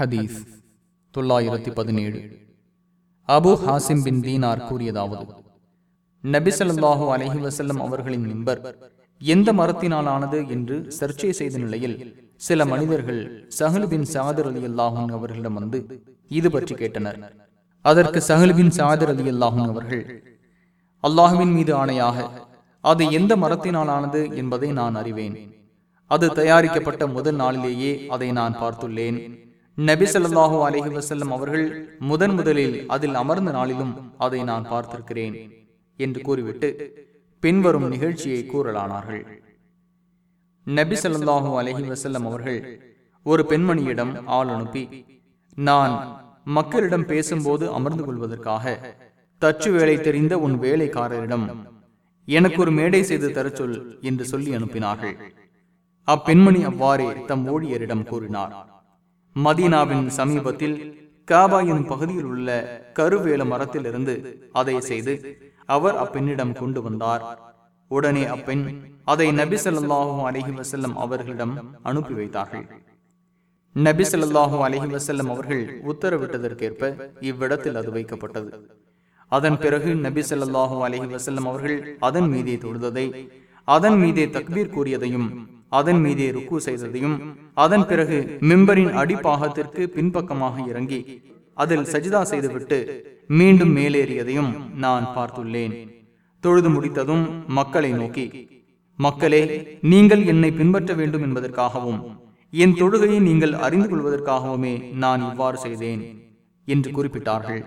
ஹதீஸ் தொள்ளாயிரத்தி பதினேழு. அபு ஹாசிம் பின் தீனார் கூறியதாவது நபிசல்லாஹு அலஹி வசல்லம் அவர்களின் மிம்பர் எந்த மரத்தினாலானது என்று சர்ச்சை செய்த நிலையில் சில மனிதர்கள் சஹல் பின் சாதர் அலி அல்லாஹூன் அவர்களிடம் வந்து இது பற்றி கேட்டனர். அதற்கு சஹல் பின் சாதர் அலி அல்லாஹூன் அவர்கள் அல்லாஹுவின் மீது ஆணையாக அது எந்த மரத்தினாலானது என்பதை நான் அறிவேன். அது தயாரிக்கப்பட்ட முதல் நாளிலேயே அதை நான் பார்த்துள்ளேன். நபி சொல்லாஹு அலஹி வசல்லம் அவர்கள் முதன் முதலில் அதில் அமர்ந்த நாளிலும் அதை நான் பார்த்திருக்கிறேன் என்று கூறிவிட்டு பின்வரும் நிகழ்ச்சியை கூறலானார்கள். நபி சொல்லாஹு அலஹி வசல்லம் அவர்கள் ஒரு பெண்மணியிடம் ஆள் அனுப்பி நான் மக்களிடம் பேசும்போது அமர்ந்து கொள்வதற்காக தச்சு வேலை தெரிந்த உன் வேலைக்காரரிடம் எனக்கு ஒரு மேடை செய்து தரச்சொல் என்று சொல்லி அனுப்பினார்கள். அப்பெண்மணி அவ்வாறே தம் ஊழியரிடம் கூறினார். மதீனாவின் சமீபத்தில் காபா எனும் பகுதியில் உள்ள கருவேல மரத்திலிருந்து அதை செய்து அவர் அப்பெண்ணிடம் கொண்டு வந்தார். உடனே அப்பெண் அதை நபி ஸல்லல்லாஹு அலைஹி வஸல்லம் அவர்களிடம் அனுப்பி வைத்தார்கள். நபி ஸல்லல்லாஹு அலைஹி வஸல்லம் அவர்கள் உத்தரவிட்டதற்கேற்ப இவ்விடத்தில் அது வைக்கப்பட்டது. அதன் பிறகு நபி சொல்லாஹும் அலஹி வசல்லம் அவர்கள் அதன் மீதே தொழுததை அதன் மீதே தக்பீர் கூறியதையும் அதன் மீதே ருக்கு செய்ததையும் அதன் பிறகு மிம்பரின் அடிப்பாகத்திற்கு பின்பக்கமாக இறங்கி அதில் சஜிதா செய்துவிட்டு மீண்டும் மேலேறியதையும் நான் பார்த்துள்ளேன். தொழுது முடித்ததும் மக்களை நோக்கி மக்களே நீங்கள் என்னை பின்பற்ற வேண்டும் என்பதற்காகவும் என் தொழுகையை நீங்கள் அறிந்து கொள்வதற்காகவுமே நான் இவ்வாறு செய்தேன் என்று குறிப்பிட்டார்கள்.